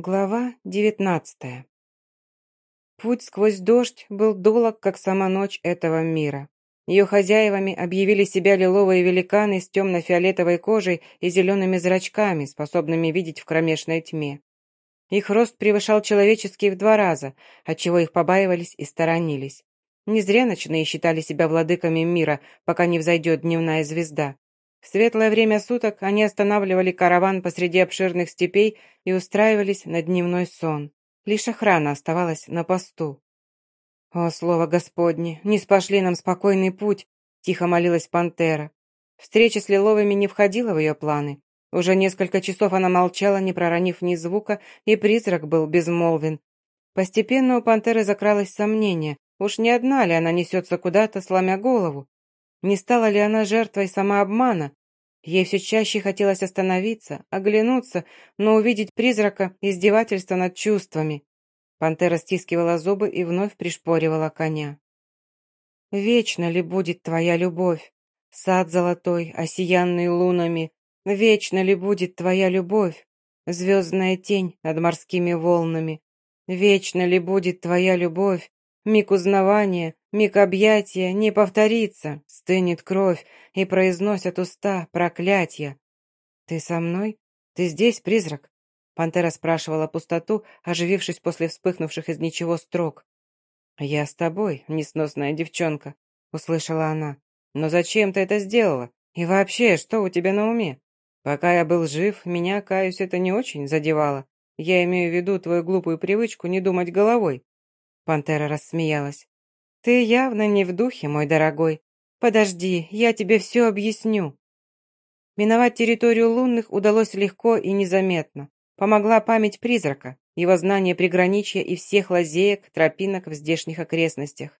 Глава девятнадцатая. Путь сквозь дождь был долог, как сама ночь этого мира. Ее хозяевами объявили себя лиловые великаны с темно-фиолетовой кожей и зелеными зрачками, способными видеть в кромешной тьме. Их рост превышал человеческий в два раза, отчего их побаивались и сторонились. Не зря ночные считали себя владыками мира, пока не взойдет дневная звезда. В светлое время суток они останавливали караван посреди обширных степей и устраивались на дневной сон. Лишь охрана оставалась на посту. «О, слово Господне, не спошли нам спокойный путь!» — тихо молилась пантера. Встреча с Лиловыми не входила в ее планы. Уже несколько часов она молчала, не проронив ни звука, и призрак был безмолвен. Постепенно у пантеры закралось сомнение, уж не одна ли она несется куда-то, сломя голову. Не стала ли она жертвой самообмана? Ей все чаще хотелось остановиться, оглянуться, но увидеть призрака – издевательства над чувствами. Пантера стискивала зубы и вновь пришпоривала коня. «Вечно ли будет твоя любовь? Сад золотой, осиянный лунами. Вечно ли будет твоя любовь? Звездная тень над морскими волнами. Вечно ли будет твоя любовь? Миг узнавания, миг объятия не повторится, стынет кровь и произносят уста проклятия. «Ты со мной? Ты здесь, призрак?» Пантера спрашивала пустоту, оживившись после вспыхнувших из ничего строк. «Я с тобой, несносная девчонка», — услышала она. «Но зачем ты это сделала? И вообще, что у тебя на уме? Пока я был жив, меня, каюсь, это не очень задевало. Я имею в виду твою глупую привычку не думать головой. Пантера рассмеялась. «Ты явно не в духе, мой дорогой. Подожди, я тебе все объясню». Миновать территорию лунных удалось легко и незаметно. Помогла память призрака, его знание приграничья и всех лазеек, тропинок в здешних окрестностях.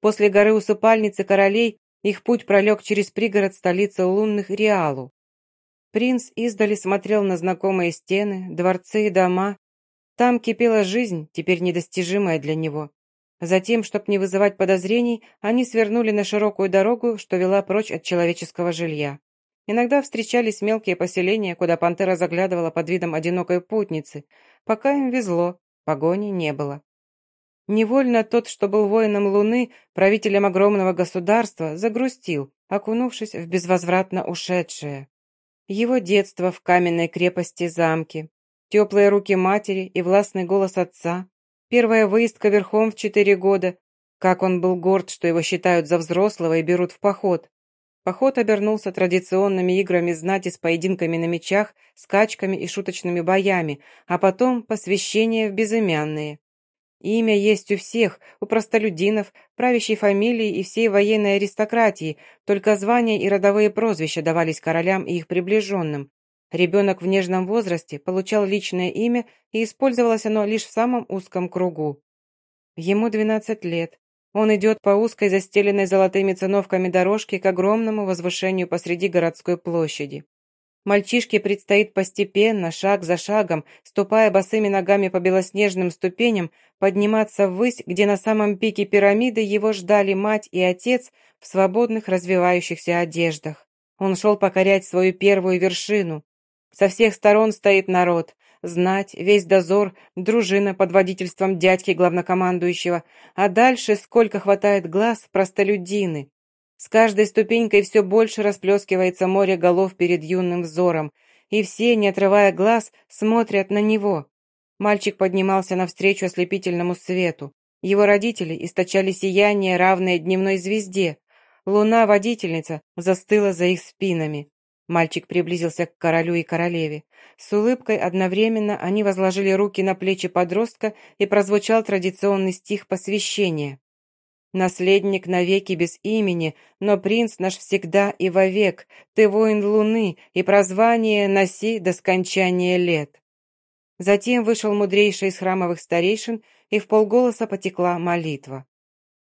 После горы усыпальницы королей их путь пролег через пригород столицы лунных Реалу. Принц издали смотрел на знакомые стены, дворцы и дома, там кипела жизнь, теперь недостижимая для него. Затем, чтобы не вызывать подозрений, они свернули на широкую дорогу, что вела прочь от человеческого жилья. Иногда встречались мелкие поселения, куда пантера заглядывала под видом одинокой путницы. Пока им везло, погони не было. Невольно тот, что был воином Луны, правителем огромного государства, загрустил, окунувшись в безвозвратно ушедшее. Его детство в каменной крепости замки, Теплые руки матери и властный голос отца. Первая выездка верхом в четыре года. Как он был горд, что его считают за взрослого и берут в поход. Поход обернулся традиционными играми знати с поединками на мечах, скачками и шуточными боями, а потом посвящение в безымянные. Имя есть у всех, у простолюдинов, правящей фамилии и всей военной аристократии, только звания и родовые прозвища давались королям и их приближенным. Ребенок в нежном возрасте получал личное имя, и использовалось оно лишь в самом узком кругу. Ему 12 лет. Он идет по узкой, застеленной золотыми циновками дорожке к огромному возвышению посреди городской площади. Мальчишке предстоит постепенно, шаг за шагом, ступая босыми ногами по белоснежным ступеням, подниматься ввысь, где на самом пике пирамиды его ждали мать и отец в свободных развивающихся одеждах. Он шел покорять свою первую вершину. Со всех сторон стоит народ. Знать, весь дозор, дружина под водительством дядьки главнокомандующего, а дальше сколько хватает глаз простолюдины. С каждой ступенькой все больше расплескивается море голов перед юным взором, и все, не отрывая глаз, смотрят на него. Мальчик поднимался навстречу ослепительному свету. Его родители источали сияние, равное дневной звезде. Луна-водительница застыла за их спинами. Мальчик приблизился к королю и королеве. С улыбкой одновременно они возложили руки на плечи подростка и прозвучал традиционный стих посвящения. «Наследник навеки без имени, но принц наш всегда и вовек, ты воин луны, и прозвание носи до скончания лет». Затем вышел мудрейший из храмовых старейшин, и в полголоса потекла молитва.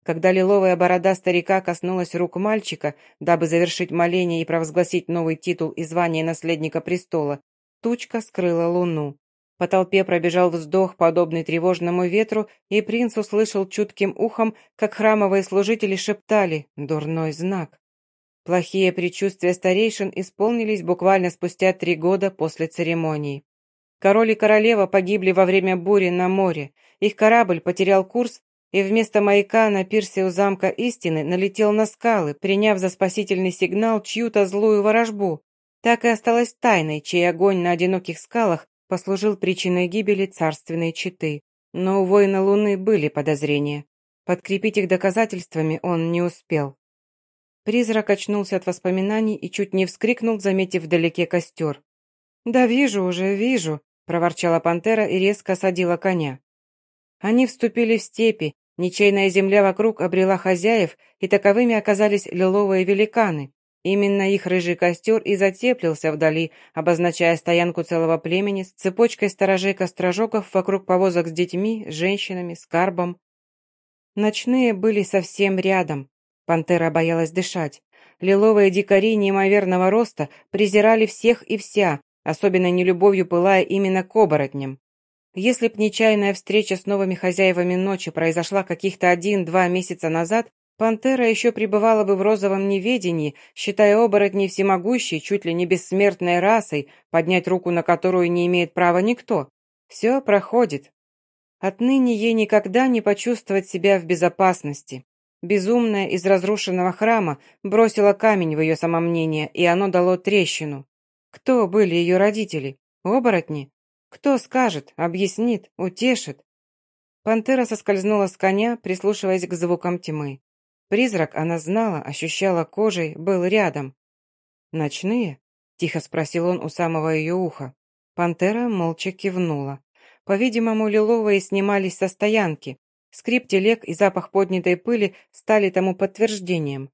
Когда лиловая борода старика коснулась рук мальчика, дабы завершить моление и провозгласить новый титул и звание наследника престола, тучка скрыла луну. По толпе пробежал вздох, подобный тревожному ветру, и принц услышал чутким ухом, как храмовые служители шептали «дурной знак». Плохие предчувствия старейшин исполнились буквально спустя три года после церемонии. Король и королева погибли во время бури на море. Их корабль потерял курс и вместо маяка на пирсе у замка истины налетел на скалы, приняв за спасительный сигнал чью-то злую ворожбу. Так и осталось тайной, чей огонь на одиноких скалах послужил причиной гибели царственной четы. Но у воина Луны были подозрения. Подкрепить их доказательствами он не успел. Призрак очнулся от воспоминаний и чуть не вскрикнул, заметив вдалеке костер. «Да вижу уже, вижу», — проворчала пантера и резко осадила коня. Они вступили в степи, ничейная земля вокруг обрела хозяев, и таковыми оказались лиловые великаны. Именно их рыжий костер и затеплился вдали, обозначая стоянку целого племени с цепочкой сторожей-кострожоков вокруг повозок с детьми, женщинами, скарбом. Ночные были совсем рядом. Пантера боялась дышать. Лиловые дикари неимоверного роста презирали всех и вся, особенно нелюбовью пылая именно к оборотням. Если б нечаянная встреча с новыми хозяевами ночи произошла каких-то один-два месяца назад, пантера еще пребывала бы в розовом неведении, считая оборотней всемогущей, чуть ли не бессмертной расой, поднять руку на которую не имеет права никто. Все проходит. Отныне ей никогда не почувствовать себя в безопасности. Безумная из разрушенного храма бросила камень в ее самомнение, и оно дало трещину. Кто были ее родители? Оборотни? Кто скажет, объяснит, утешит? Пантера соскользнула с коня, прислушиваясь к звукам тьмы. Призрак, она знала, ощущала кожей, был рядом. «Ночные?» — тихо спросил он у самого ее уха. Пантера молча кивнула. По-видимому, лиловые снимались со стоянки. Скрип телег и запах поднятой пыли стали тому подтверждением.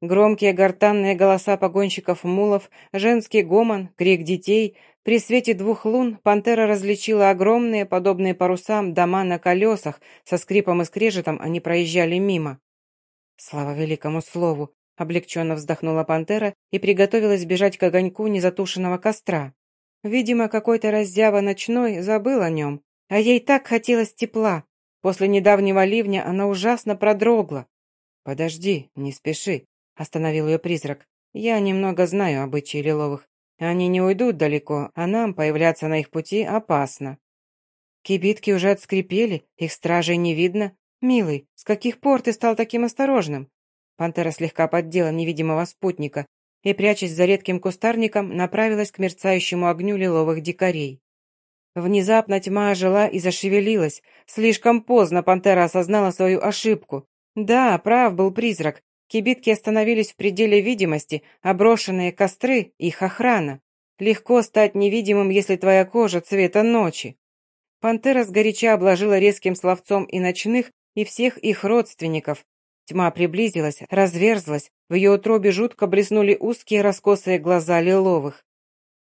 Громкие гортанные голоса погонщиков мулов, женский гомон, крик детей. При свете двух лун пантера различила огромные, подобные парусам, дома на колесах. Со скрипом и скрежетом они проезжали мимо. «Слава великому слову!» — облегченно вздохнула пантера и приготовилась бежать к огоньку незатушенного костра. Видимо, какой-то раззява ночной забыл о нем, а ей так хотелось тепла. После недавнего ливня она ужасно продрогла. «Подожди, не спеши», Остановил ее призрак. «Я немного знаю обычаи лиловых. Они не уйдут далеко, а нам появляться на их пути опасно». Кибитки уже отскрипели, их стражей не видно. «Милый, с каких пор ты стал таким осторожным?» Пантера слегка поддела невидимого спутника и, прячась за редким кустарником, направилась к мерцающему огню лиловых дикарей. Внезапно тьма ожила и зашевелилась. Слишком поздно пантера осознала свою ошибку. Да, прав был призрак. Кибитки остановились в пределе видимости, а брошенные костры — их охрана. Легко стать невидимым, если твоя кожа цвета ночи. Пантера сгоряча обложила резким словцом и ночных, и всех их родственников. Тьма приблизилась, разверзлась, в ее утробе жутко блеснули узкие раскосые глаза лиловых.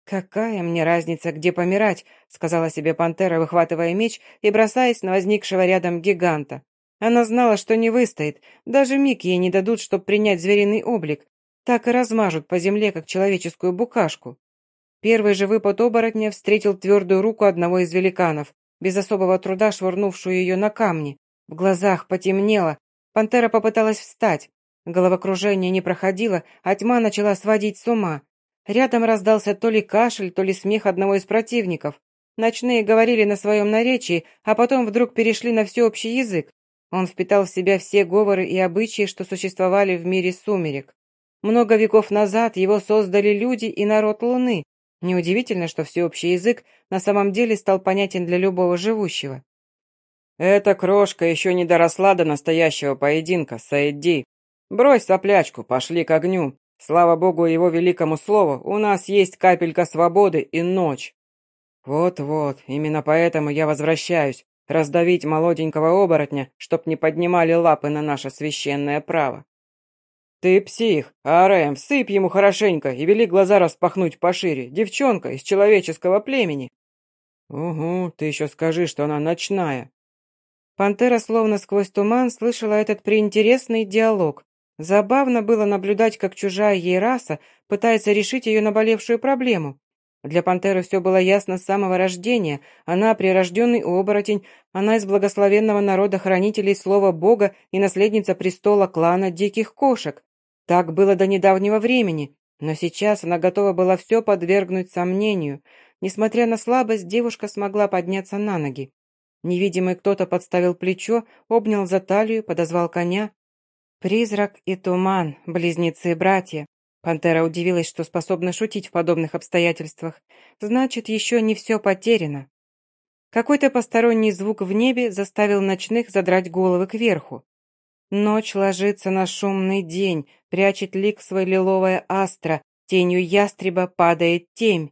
«Какая мне разница, где помирать?» — сказала себе пантера, выхватывая меч и бросаясь на возникшего рядом гиганта. Она знала, что не выстоит, даже миг ей не дадут, чтобы принять звериный облик, так и размажут по земле, как человеческую букашку. Первый же выпад оборотня встретил твердую руку одного из великанов, без особого труда швырнувшую ее на камни. В глазах потемнело, пантера попыталась встать. Головокружение не проходило, а тьма начала сводить с ума. Рядом раздался то ли кашель, то ли смех одного из противников. Ночные говорили на своем наречии, а потом вдруг перешли на всеобщий язык. Он впитал в себя все говоры и обычаи, что существовали в мире сумерек. Много веков назад его создали люди и народ Луны. Неудивительно, что всеобщий язык на самом деле стал понятен для любого живущего. «Эта крошка еще не доросла до настоящего поединка, Саидди. Брось соплячку, пошли к огню. Слава богу его великому слову, у нас есть капелька свободы и ночь». «Вот-вот, именно поэтому я возвращаюсь раздавить молоденького оборотня, чтоб не поднимали лапы на наше священное право. Ты псих, Арэм, всыпь ему хорошенько и вели глаза распахнуть пошире, девчонка из человеческого племени. Угу, ты еще скажи, что она ночная. Пантера словно сквозь туман слышала этот приинтересный диалог. Забавно было наблюдать, как чужая ей раса пытается решить ее наболевшую проблему. Для пантеры все было ясно с самого рождения. Она прирожденный оборотень, она из благословенного народа хранителей слова Бога и наследница престола клана диких кошек. Так было до недавнего времени, но сейчас она готова была все подвергнуть сомнению. Несмотря на слабость, девушка смогла подняться на ноги. Невидимый кто-то подставил плечо, обнял за талию, подозвал коня. Призрак и туман, близнецы-братья. Пантера удивилась, что способна шутить в подобных обстоятельствах. Значит, еще не все потеряно. Какой-то посторонний звук в небе заставил ночных задрать головы кверху. Ночь ложится на шумный день, прячет лик свой лиловая астра, тенью ястреба падает темь.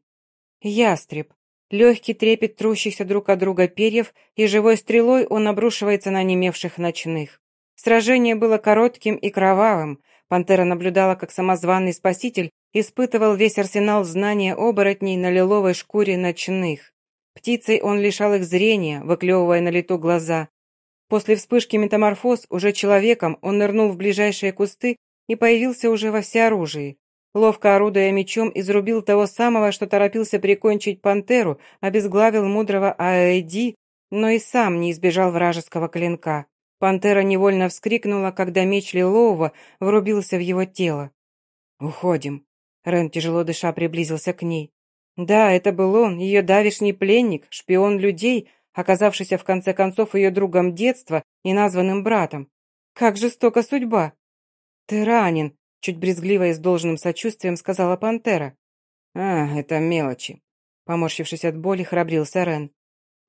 Ястреб. Легкий трепет трущихся друг от друга перьев, и живой стрелой он обрушивается на немевших ночных. Сражение было коротким и кровавым. Пантера наблюдала, как самозваный спаситель испытывал весь арсенал знания оборотней на лиловой шкуре ночных. Птицей он лишал их зрения, выклевывая на лету глаза. После вспышки метаморфоз уже человеком он нырнул в ближайшие кусты и появился уже во всеоружии. Ловко орудуя мечом, изрубил того самого, что торопился прикончить пантеру, обезглавил мудрого Аэди, но и сам не избежал вражеского клинка. Пантера невольно вскрикнула, когда меч Лилового врубился в его тело. «Уходим». Рен, тяжело дыша, приблизился к ней. Да, это был он, ее давишний пленник, шпион людей, оказавшийся в конце концов ее другом детства и названным братом. Как жестока судьба! «Ты ранен», Чуть брезгливо и с должным сочувствием сказала пантера. «А, это мелочи». Поморщившись от боли, храбрился Рен.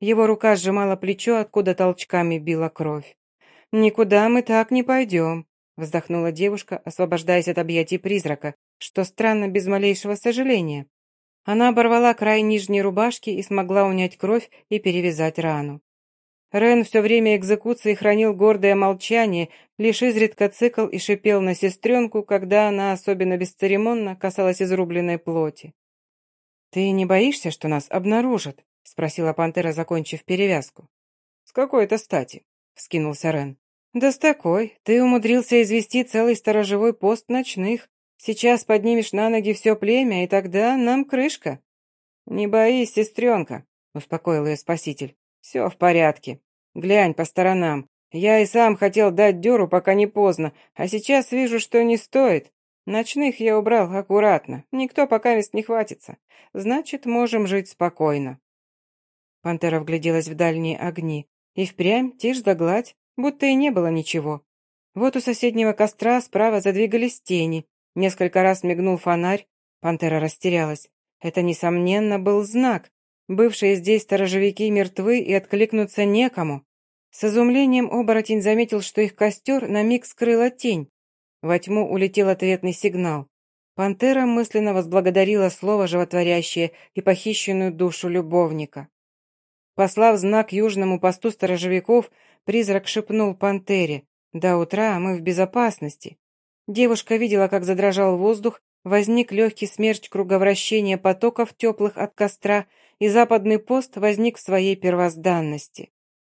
Его рука сжимала плечо, откуда толчками била кровь. «Никуда мы так не пойдем», — вздохнула девушка, освобождаясь от объятий призрака, что странно без малейшего сожаления. Она оборвала край нижней рубашки и смогла унять кровь и перевязать рану. Рен все время экзекуции хранил гордое молчание, лишь изредка цикл и шипел на сестренку, когда она особенно бесцеремонно касалась изрубленной плоти. «Ты не боишься, что нас обнаружат?» — спросила пантера, закончив перевязку. «С какой-то стати?» — вскинулся Рен. «Да с такой. Ты умудрился извести целый сторожевой пост ночных. Сейчас поднимешь на ноги все племя, и тогда нам крышка». «Не боись, сестренка», — успокоил ее спаситель. «Все в порядке. Глянь по сторонам. Я и сам хотел дать дёру, пока не поздно, а сейчас вижу, что не стоит. Ночных я убрал аккуратно. Никто пока мест не хватится. Значит, можем жить спокойно». Пантера вгляделась в дальние огни. И впрямь тишь да гладь, будто и не было ничего. Вот у соседнего костра справа задвигались тени. Несколько раз мигнул фонарь. Пантера растерялась. Это, несомненно, был знак. Бывшие здесь сторожевики мертвы и откликнуться некому. С изумлением оборотень заметил, что их костер на миг скрыла тень. Во тьму улетел ответный сигнал. Пантера мысленно возблагодарила слово животворящее и похищенную душу любовника. Послав знак южному посту сторожевиков, призрак шепнул пантере «До утра мы в безопасности». Девушка видела, как задрожал воздух, возник легкий смерч круговращения потоков теплых от костра и западный пост возник в своей первозданности.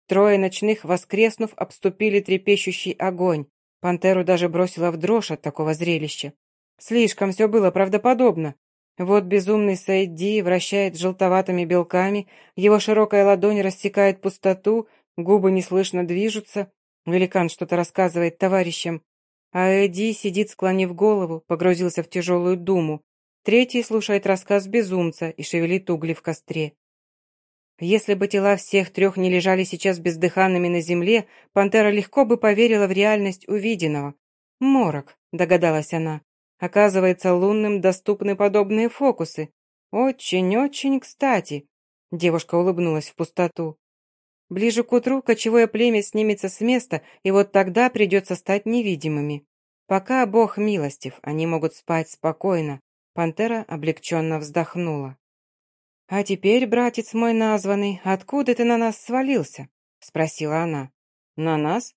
Трое ночных, воскреснув, обступили трепещущий огонь. Пантеру даже бросила в дрожь от такого зрелища. Слишком все было правдоподобно. Вот безумный Сайди вращает желтоватыми белками, его широкая ладонь рассекает пустоту, губы неслышно движутся, великан что-то рассказывает товарищам, а Эдди сидит, склонив голову, погрузился в тяжелую думу. Третий слушает рассказ безумца и шевелит угли в костре. Если бы тела всех трех не лежали сейчас бездыханными на земле, пантера легко бы поверила в реальность увиденного. «Морок», — догадалась она. «Оказывается, лунным доступны подобные фокусы. Очень-очень кстати». Девушка улыбнулась в пустоту. Ближе к утру кочевое племя снимется с места, и вот тогда придется стать невидимыми. Пока Бог милостив, они могут спать спокойно. Пантера облегченно вздохнула. «А теперь, братец мой названный, откуда ты на нас свалился?» — спросила она. «На нас?»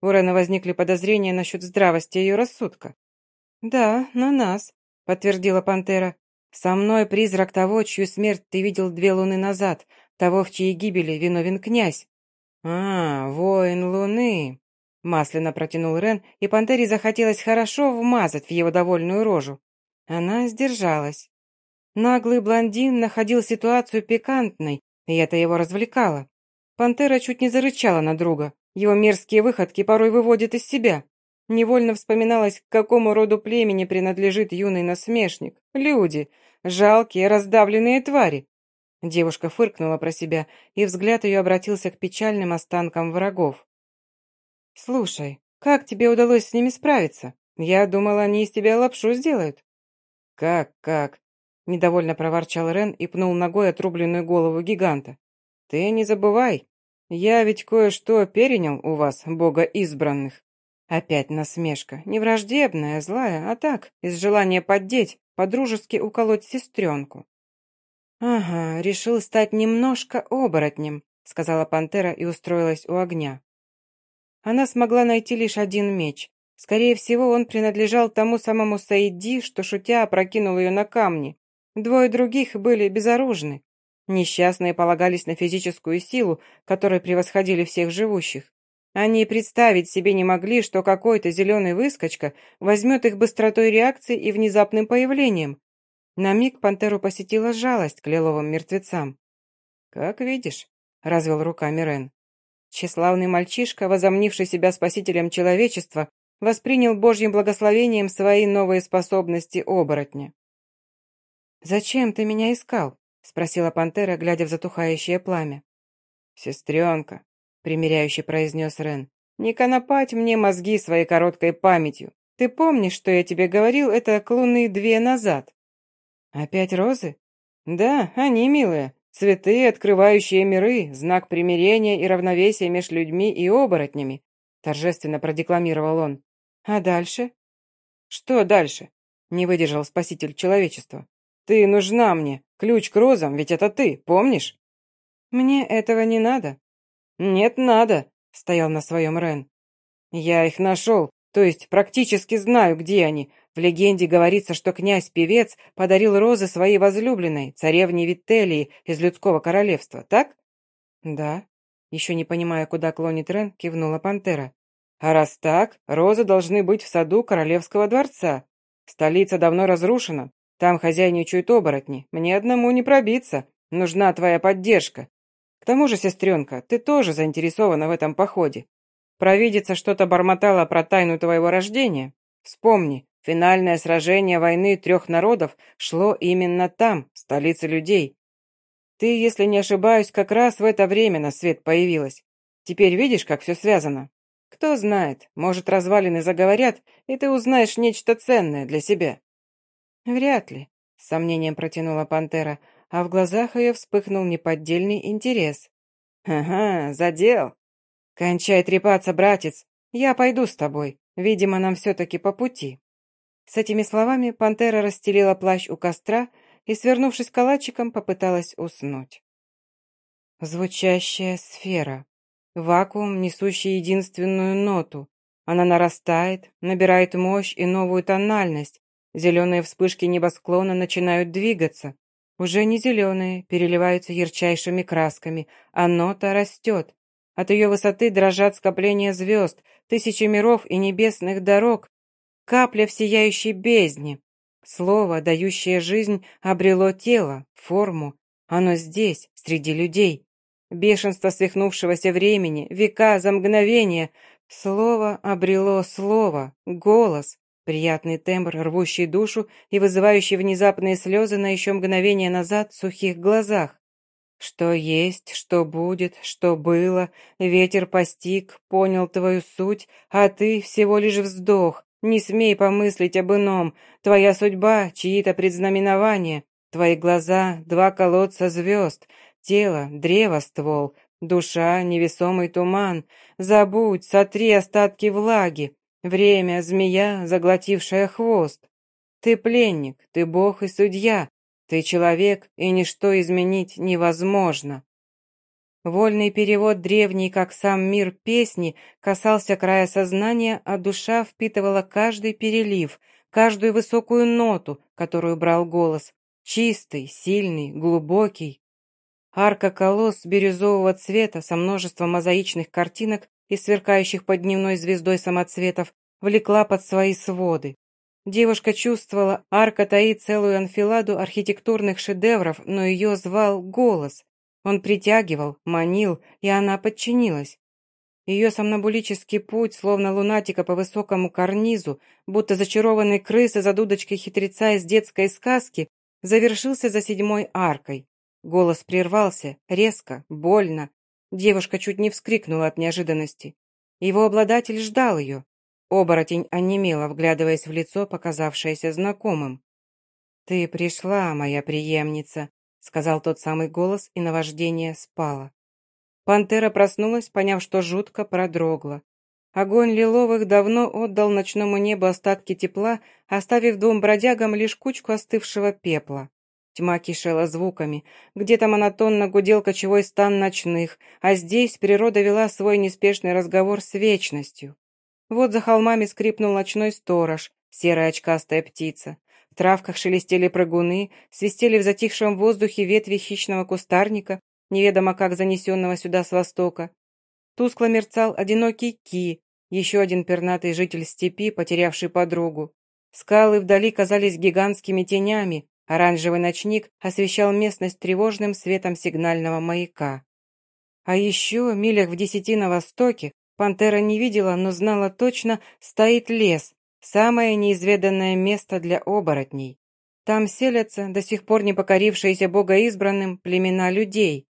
У Рена возникли подозрения насчет здравости ее рассудка. «Да, на нас», — подтвердила пантера. «Со мной призрак того, чью смерть ты видел две луны назад, того, в чьей гибели виновен князь». «А, воин луны», — масляно протянул Рен, и пантере захотелось хорошо вмазать в его довольную рожу. Она сдержалась. Наглый блондин находил ситуацию пикантной, и это его развлекало. Пантера чуть не зарычала на друга. Его мерзкие выходки порой выводят из себя. Невольно вспоминалось, к какому роду племени принадлежит юный насмешник. Люди. Жалкие, раздавленные твари. Девушка фыркнула про себя, и взгляд ее обратился к печальным останкам врагов. «Слушай, как тебе удалось с ними справиться? Я думала, они из тебя лапшу сделают». «Как, как?» – недовольно проворчал Рен и пнул ногой отрубленную голову гиганта. «Ты не забывай, я ведь кое-что перенял у вас, бога избранных». Опять насмешка, не враждебная, злая, а так, из желания поддеть, подружески уколоть сестренку. «Ага, решил стать немножко оборотнем», сказала пантера и устроилась у огня. Она смогла найти лишь один меч. Скорее всего, он принадлежал тому самому Саиди, что, шутя, опрокинул ее на камни. Двое других были безоружны. Несчастные полагались на физическую силу, которой превосходили всех живущих. Они представить себе не могли, что какой-то зеленый выскочка возьмет их быстротой реакции и внезапным появлением. На миг пантеру посетила жалость к лиловым мертвецам. «Как видишь», — развел руками Рен. Тщеславный мальчишка, возомнивший себя спасителем человечества, воспринял Божьим благословением свои новые способности оборотня. «Зачем ты меня искал?» — спросила пантера, глядя в затухающее пламя. «Сестренка», — примиряюще произнес Рен, — «не конопать мне мозги своей короткой памятью. Ты помнишь, что я тебе говорил это к луны две назад?» «Опять розы?» «Да, они милые. Цветы, открывающие миры, знак примирения и равновесия между людьми и оборотнями», торжественно продекламировал он. «А дальше?» «Что дальше?» не выдержал спаситель человечества. «Ты нужна мне. Ключ к розам, ведь это ты, помнишь?» «Мне этого не надо». «Нет, надо», — стоял на своем Рен. «Я их нашел, то есть практически знаю, где они. В легенде говорится, что князь-певец подарил розы своей возлюбленной, царевне Вителлии из людского королевства, так? Да. Еще не понимая, куда клонит Рен, кивнула пантера. А раз так, розы должны быть в саду королевского дворца. Столица давно разрушена, там хозяйничают оборотни. Мне одному не пробиться, нужна твоя поддержка. Тому же, сестренка, ты тоже заинтересована в этом походе. Провидица что-то бормотала про тайну твоего рождения. Вспомни, финальное сражение войны трех народов шло именно там, в столице людей. Ты, если не ошибаюсь, как раз в это время на свет появилась. Теперь видишь, как все связано? Кто знает, может, развалины заговорят, и ты узнаешь нечто ценное для себя. Вряд ли, с сомнением протянула пантера, а в глазах ее вспыхнул неподдельный интерес. «Ага, задел. «Кончай трепаться, братец, я пойду с тобой. Видимо, нам все-таки по пути». С этими словами пантера расстелила плащ у костра и, свернувшись калачиком, попыталась уснуть. Звучащая сфера. Вакуум, несущий единственную ноту. Она нарастает, набирает мощь и новую тональность. Зеленые вспышки небосклона начинают двигаться. Уже не зеленые, переливаются ярчайшими красками, а нота растет. От ее высоты дрожат скопления звезд, тысячи миров и небесных дорог. Капля в сияющей бездне. Слово, дающее жизнь, обрело тело, форму. Оно здесь, среди людей. Бешенство свихнувшегося времени, века за мгновение. Слово обрело слово, голос, приятный тембр, рвущий душу и вызывающий внезапные слезы на еще мгновение назад сухих глазах. Что есть, что будет, что было, ветер постиг, понял твою суть, а ты всего лишь вздох. Не смей помыслить об ином. Твоя судьба — чьи-то предзнаменования. Твои глаза — два колодца звезд. Тело — древо ствол. Душа — невесомый туман. Забудь, сотри остатки влаги. Время — змея, заглотившая хвост. Ты пленник, ты бог и судья. Ты человек, и ничто изменить невозможно. Вольный перевод древний, как сам мир песни, касался края сознания, а душа впитывала каждый перелив, каждую высокую ноту, которую брал голос. Чистый, сильный, глубокий. Арка колосс бирюзового цвета со множеством мозаичных картинок и сверкающих под дневной звездой самоцветов влекла под свои своды. Девушка чувствовала, арка таит целую анфиладу архитектурных шедевров, но ее звал голос. Он притягивал, манил, и она подчинилась. Ее сомнобулический путь, словно лунатика по высокому карнизу, будто зачарованной крысы за дудочкой хитреца из детской сказки, завершился за седьмой аркой. Голос прервался, резко, больно. Девушка чуть не вскрикнула от неожиданности. Его обладатель ждал ее. Оборотень онемела, вглядываясь в лицо, показавшееся знакомым. «Ты пришла, моя преемница», — сказал тот самый голос, и наваждение спало. Пантера проснулась, поняв, что жутко продрогла. Огонь лиловых давно отдал ночному небу остатки тепла, оставив двум бродягам лишь кучку остывшего пепла. Тьма кишела звуками. Где-то монотонно гудел кочевой стан ночных, а здесь природа вела свой неспешный разговор с вечностью. Вот за холмами скрипнул ночной сторож, серая очкастая птица. В травках шелестели прыгуны, свистели в затихшем воздухе ветви хищного кустарника, неведомо как занесенного сюда с востока. Тускло мерцал одинокий ки, еще один пернатый житель степи, потерявший подругу. Скалы вдали казались гигантскими тенями, оранжевый ночник освещал местность тревожным светом сигнального маяка. А еще, милях в десяти на востоке, пантера не видела, но знала точно, стоит лес, самое неизведанное место для оборотней. Там селятся до сих пор не покорившиеся богоизбранным племена людей.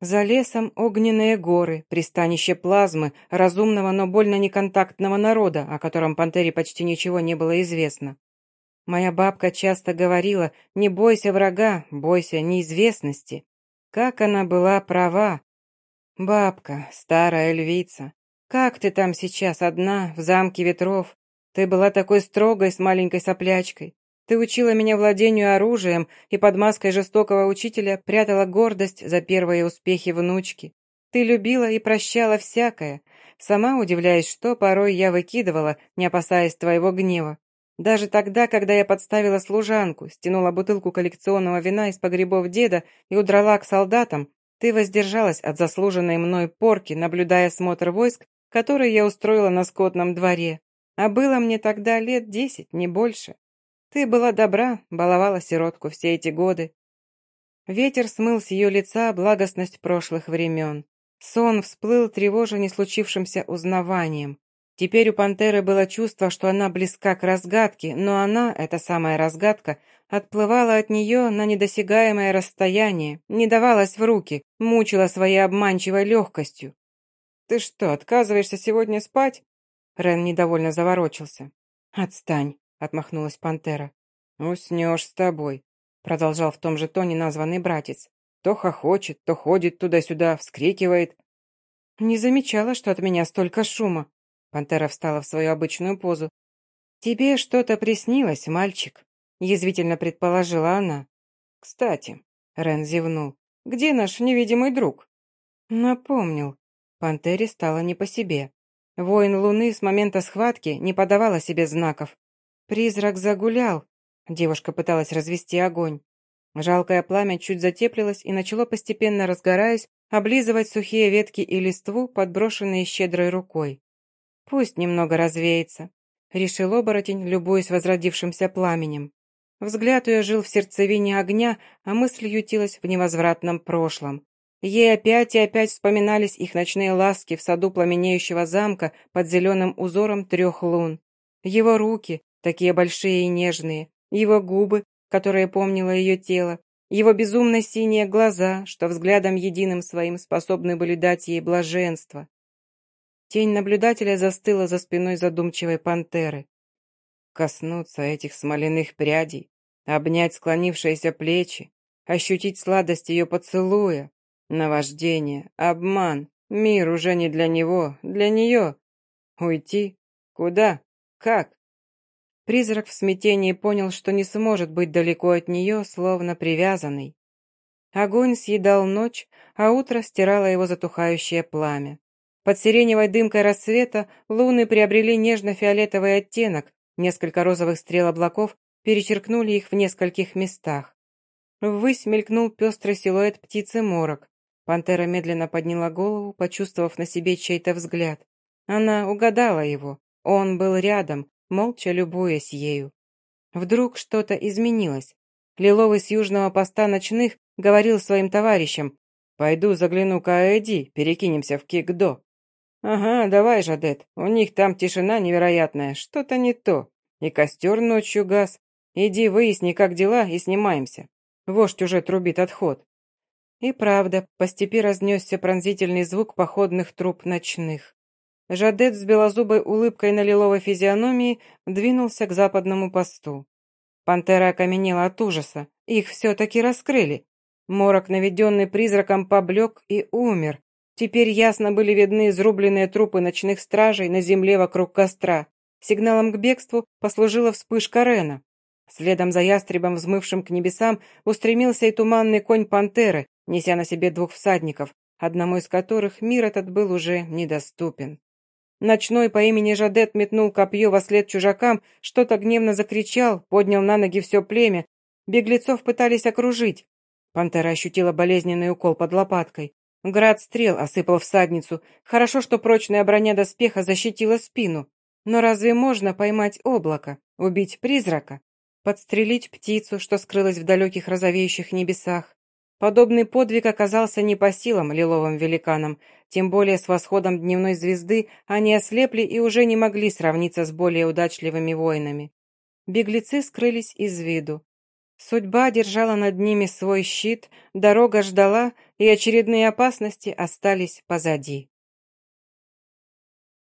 За лесом огненные горы, пристанище плазмы, разумного, но больно неконтактного народа, о котором Пантере почти ничего не было известно. Моя бабка часто говорила, не бойся врага, бойся неизвестности. Как она была права. Бабка, старая львица, как ты там сейчас одна, в замке ветров? Ты была такой строгой с маленькой соплячкой. Ты учила меня владению оружием и под маской жестокого учителя прятала гордость за первые успехи внучки. Ты любила и прощала всякое, сама удивляясь, что порой я выкидывала, не опасаясь твоего гнева. Даже тогда, когда я подставила служанку, стянула бутылку коллекционного вина из погребов деда и удрала к солдатам, ты воздержалась от заслуженной мной порки, наблюдая смотр войск, который я устроила на скотном дворе. А было мне тогда лет десять, не больше. Ты была добра, баловала сиротку все эти годы. Ветер смыл с ее лица благостность прошлых времен. Сон всплыл, тревожа не случившимся узнаванием. Теперь у пантеры было чувство, что она близка к разгадке, но она, эта самая разгадка, отплывала от нее на недосягаемое расстояние, не давалась в руки, мучила своей обманчивой легкостью. «Ты что, отказываешься сегодня спать?» Рен недовольно заворочился. «Отстань», отмахнулась пантера. «Уснешь с тобой», — продолжал в том же тоне названный братец. То хохочет, то ходит туда-сюда, вскрикивает. «Не замечала, что от меня столько шума». Пантера встала в свою обычную позу. «Тебе что-то приснилось, мальчик», — язвительно предположила она. «Кстати», — Рен зевнул, — «где наш невидимый друг?» Напомнил. Пантере стало не по себе. Воин Луны с момента схватки не подавал себе знаков. «Призрак загулял!» Девушка пыталась развести огонь. Жалкое пламя чуть затеплилось и начало постепенно разгораясь, облизывать сухие ветки и листву, подброшенные щедрой рукой. «Пусть немного развеется», — решил оборотень, любуясь возродившимся пламенем. Взгляд ее жил в сердцевине огня, а мысль ютилась в невозвратном прошлом. Ей опять и опять вспоминались их ночные ласки в саду пламенеющего замка под зеленым узором трех лун. Его руки, такие большие и нежные, его губы, которые помнило ее тело, его безумно синие глаза, что взглядом единым своим способны были дать ей блаженство. Тень наблюдателя застыла за спиной задумчивой пантеры. Коснуться этих смоляных прядей, обнять склонившиеся плечи, ощутить сладость ее поцелуя, наваждение, обман, мир уже не для него, для нее. Уйти? Куда? Как? Призрак в смятении понял, что не сможет быть далеко от нее, словно привязанный. Огонь съедал ночь, а утро стирало его затухающее пламя. Под сиреневой дымкой рассвета луны приобрели нежно-фиолетовый оттенок, несколько розовых стрел облаков перечеркнули их в нескольких местах. Ввысь мелькнул пестрый силуэт птицы морок. Пантера медленно подняла голову, почувствовав на себе чей-то взгляд. Она угадала его. Он был рядом, молча любуясь ею. Вдруг что-то изменилось. Лиловый с южного поста ночных говорил своим товарищам, «Пойду загляну к Аэди, перекинемся в Кикдо». «Ага, давай, Жадет, у них там тишина невероятная, что-то не то. И костер ночью газ. Иди выясни, как дела, и снимаемся. Вождь уже трубит отход. И правда, по степи разнесся пронзительный звук походных труп ночных. Жадет с белозубой улыбкой на лиловой физиономии двинулся к западному посту. Пантера окаменела от ужаса. Их все-таки раскрыли. Морок, наведенный призраком, поблек и умер. Теперь ясно были видны изрубленные трупы ночных стражей на земле вокруг костра. Сигналом к бегству послужила вспышка Рена. Следом за ястребом, взмывшим к небесам, устремился и туманный конь пантеры, неся на себе двух всадников, одному из которых мир этот был уже недоступен. Ночной по имени Жадет метнул копье во след чужакам, что-то гневно закричал, поднял на ноги все племя. Беглецов пытались окружить. Пантера ощутила болезненный укол под лопаткой. Град стрел осыпал всадницу. Хорошо, что прочная броня доспеха защитила спину. Но разве можно поймать облако, убить призрака, подстрелить птицу, что скрылась в далеких розовеющих небесах? Подобный подвиг оказался не по силам лиловым великанам, тем более с восходом дневной звезды они ослепли и уже не могли сравниться с более удачливыми воинами. Беглецы скрылись из виду. Судьба держала над ними свой щит, дорога ждала, и очередные опасности остались позади.